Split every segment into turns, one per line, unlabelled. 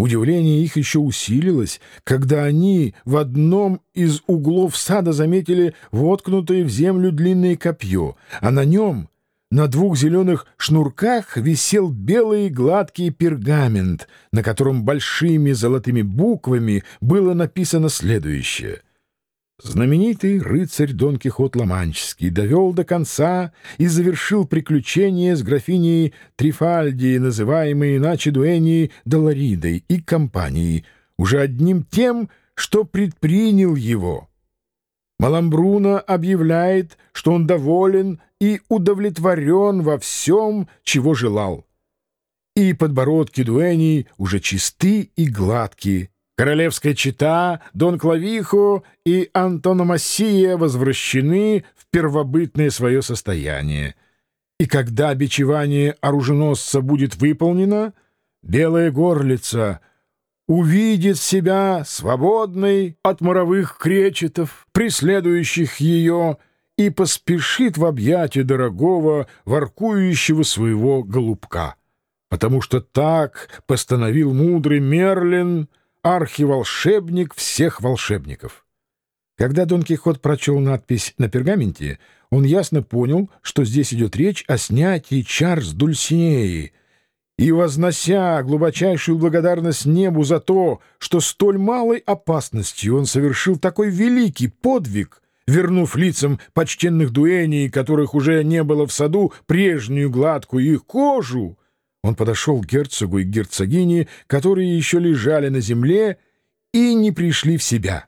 Удивление их еще усилилось, когда они в одном из углов сада заметили воткнутое в землю длинное копье, а на нем на двух зеленых шнурках висел белый гладкий пергамент, на котором большими золотыми буквами было написано следующее. Знаменитый рыцарь Дон Кихот Ломанческий довел до конца и завершил приключение с графиней Трифальди, называемой иначе Дуэни Долоридой, и компанией, уже одним тем, что предпринял его. Маламбруно объявляет, что он доволен и удовлетворен во всем, чего желал. И подбородки Дуэни уже чисты и гладкие. Королевская чета, Дон Клавихо и Антономасия возвращены в первобытное свое состояние. И когда бичевание оруженосца будет выполнено, белая горлица — увидит себя свободной от моровых кречетов, преследующих ее, и поспешит в объятия дорогого, воркующего своего голубка. Потому что так постановил мудрый Мерлин, архиволшебник всех волшебников. Когда Дон Кихот прочел надпись на пергаменте, он ясно понял, что здесь идет речь о снятии чар с Дульсинеи — и, вознося глубочайшую благодарность небу за то, что столь малой опасностью он совершил такой великий подвиг, вернув лицам почтенных дуэней, которых уже не было в саду, прежнюю гладкую их кожу, он подошел к герцогу и герцогине, которые еще лежали на земле и не пришли в себя.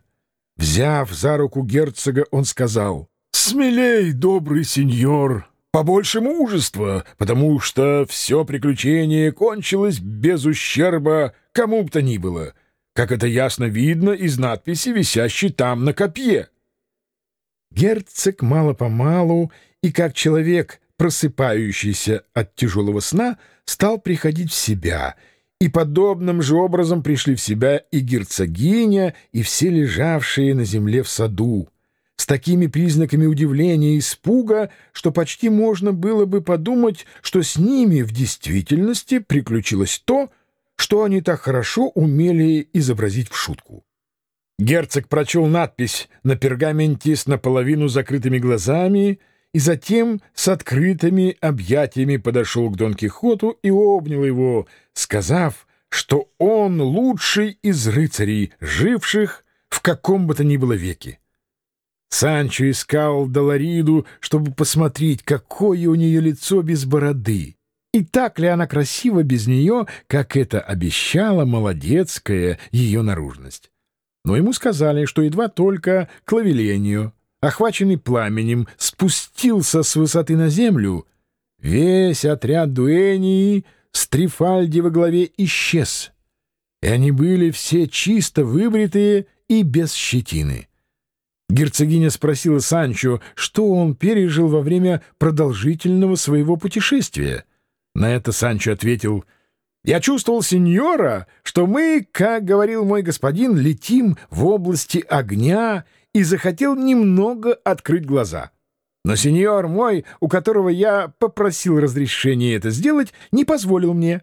Взяв за руку герцога, он сказал, «Смелей, добрый сеньор!» побольше мужества, потому что все приключение кончилось без ущерба кому бы то ни было, как это ясно видно из надписи, висящей там на копье. Герцог мало-помалу и как человек, просыпающийся от тяжелого сна, стал приходить в себя, и подобным же образом пришли в себя и герцогиня, и все лежавшие на земле в саду с такими признаками удивления и испуга, что почти можно было бы подумать, что с ними в действительности приключилось то, что они так хорошо умели изобразить в шутку. Герцог прочел надпись на пергаменте с наполовину закрытыми глазами и затем с открытыми объятиями подошел к Дон Кихоту и обнял его, сказав, что он лучший из рыцарей, живших в каком бы то ни было веке. Санчо искал Долориду, чтобы посмотреть, какое у нее лицо без бороды. И так ли она красива без нее, как это обещала молодецкая ее наружность. Но ему сказали, что едва только Клавелению, охваченный пламенем, спустился с высоты на землю, весь отряд дуэнии с Трифальди во главе исчез, и они были все чисто выбритые и без щетины. Герцогиня спросила Санчо, что он пережил во время продолжительного своего путешествия. На это Санчо ответил, «Я чувствовал, сеньора, что мы, как говорил мой господин, летим в области огня и захотел немного открыть глаза. Но сеньор мой, у которого я попросил разрешения это сделать, не позволил мне.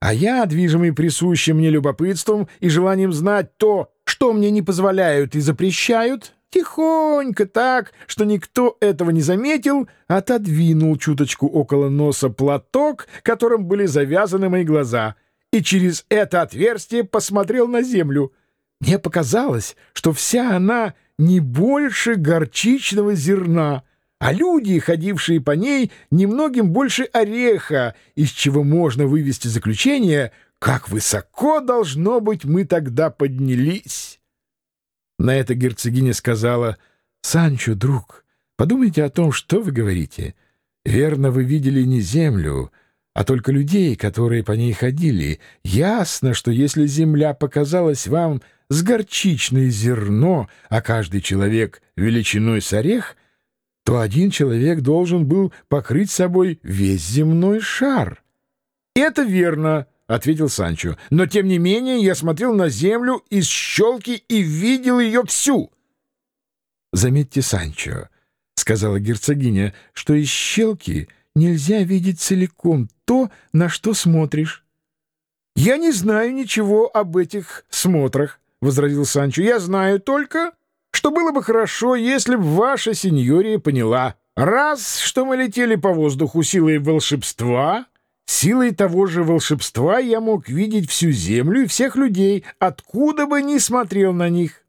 А я, движимый присущим мне любопытством и желанием знать то, что мне не позволяют и запрещают, тихонько так, что никто этого не заметил, отодвинул чуточку около носа платок, которым были завязаны мои глаза, и через это отверстие посмотрел на землю. Мне показалось, что вся она не больше горчичного зерна, а люди, ходившие по ней, немногим больше ореха, из чего можно вывести заключение, как высоко, должно быть, мы тогда поднялись». На это герцогиня сказала, «Санчо, друг, подумайте о том, что вы говорите. Верно, вы видели не землю, а только людей, которые по ней ходили. Ясно, что если земля показалась вам с горчичное зерно, а каждый человек величиной с орех, то один человек должен был покрыть собой весь земной шар». «Это верно», — ответил Санчо. — Но, тем не менее, я смотрел на землю из щелки и видел ее всю. — Заметьте, Санчо, — сказала герцогиня, — что из щелки нельзя видеть целиком то, на что смотришь. «Я не знаю ничего об этих смотрах», — возразил Санчо. «Я знаю только, что было бы хорошо, если б ваша сеньория поняла. Раз, что мы летели по воздуху силой волшебства, силой того же волшебства я мог видеть всю землю и всех людей, откуда бы ни смотрел на них.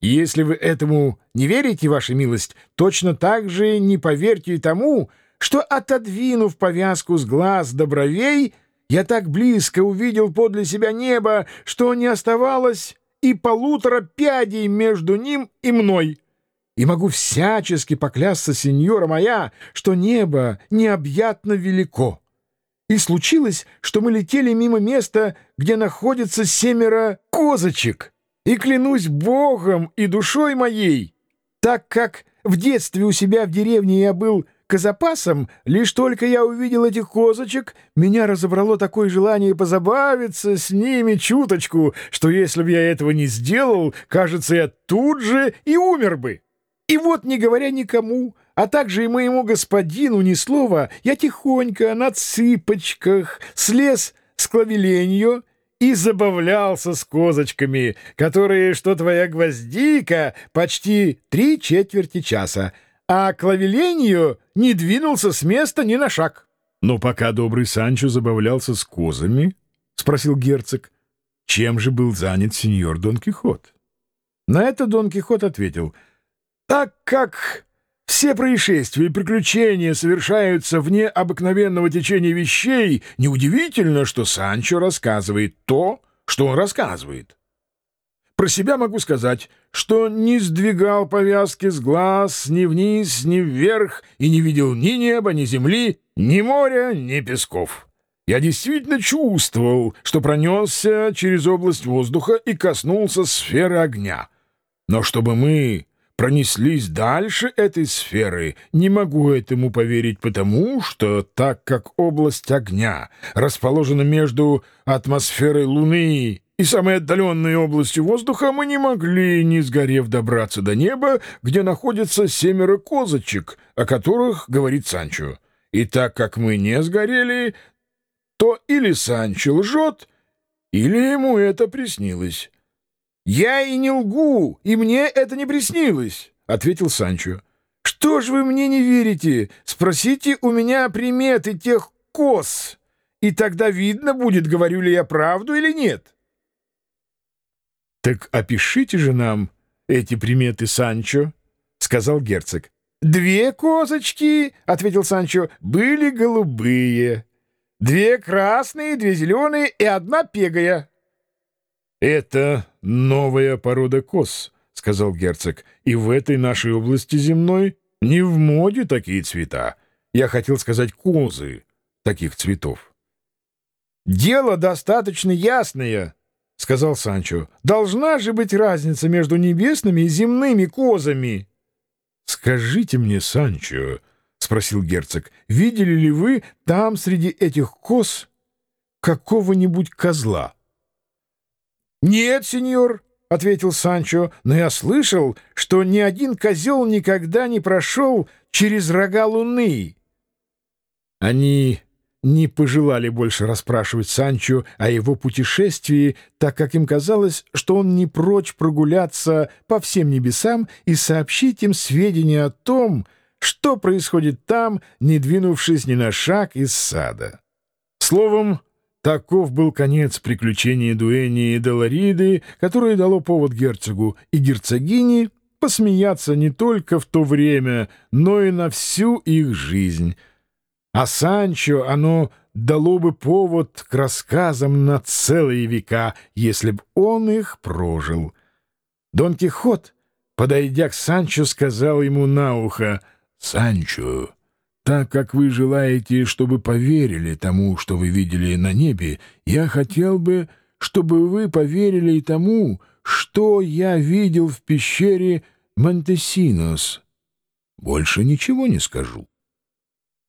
если вы этому не верите, ваша милость, точно так же не поверьте и тому, что, отодвинув повязку с глаз до бровей, я так близко увидел подле себя небо, что не оставалось и полутора пядей между ним и мной. И могу всячески поклясться, сеньора моя, что небо необъятно велико. И случилось, что мы летели мимо места, где находится семеро козочек. И клянусь Богом и душой моей, так как в детстве у себя в деревне я был козапасом, лишь только я увидел этих козочек, меня разобрало такое желание позабавиться с ними чуточку, что если бы я этого не сделал, кажется, я тут же и умер бы. И вот, не говоря никому, а также и моему господину ни слова, я тихонько на цыпочках слез с клавеленью и забавлялся с козочками, которые, что твоя гвоздика, почти три четверти часа, а клавеленью не двинулся с места ни на шаг.
— Но пока добрый Санчо забавлялся с козами, — спросил герцог, — чем же был занят сеньор Дон Кихот?
На это Дон Кихот ответил, — так как все происшествия и приключения совершаются вне обыкновенного течения вещей, неудивительно, что Санчо рассказывает то, что он рассказывает. Про себя могу сказать, что не сдвигал повязки с глаз ни вниз, ни вверх и не видел ни неба, ни земли, ни моря, ни песков. Я действительно чувствовал, что пронесся через область воздуха и коснулся сферы огня. Но чтобы мы пронеслись дальше этой сферы, не могу этому поверить потому, что так как область огня расположена между атмосферой Луны и самой отдаленной областью воздуха, мы не могли, не сгорев, добраться до неба, где находится семеро козочек, о которых говорит Санчо. И так как мы не сгорели, то или Санчо лжет, или ему это приснилось. «Я и не лгу, и мне это не приснилось», — ответил Санчо. «Что ж вы мне не верите? Спросите у меня приметы тех коз, и тогда видно будет, говорю ли я правду или нет».
«Так опишите же нам эти приметы, Санчо», — сказал герцог.
«Две козочки», — ответил Санчо, — «были голубые. Две красные, две зеленые и одна пегая».
«Это новая порода коз», — сказал герцог, — «и в этой нашей области земной не в моде такие цвета. Я хотел сказать козы таких цветов».
«Дело достаточно ясное», — сказал Санчо. «Должна же быть разница между небесными и земными козами».
«Скажите мне, Санчо», — спросил герцог, — «видели ли вы там среди этих коз какого-нибудь козла?»
«Нет, сеньор», — ответил Санчо, — «но я слышал, что ни один козел никогда не прошел через рога луны».
Они не пожелали больше расспрашивать Санчо о его путешествии, так как им казалось, что он не прочь прогуляться по всем небесам и сообщить им сведения о том, что происходит там, не двинувшись ни на шаг из сада. Словом, Таков был конец приключения Дуэни и Делариды, которое дало повод герцогу и герцогине посмеяться не только в то время, но и на всю их жизнь. А Санчо оно дало бы повод к рассказам на целые века, если б он их прожил. Дон Кихот, подойдя к Санчо, сказал ему на ухо, «Санчо, так как вы желаете, чтобы поверили тому, что вы видели на небе, я хотел бы, чтобы вы поверили и тому, что я видел в пещере Монтесинос. Больше ничего не скажу.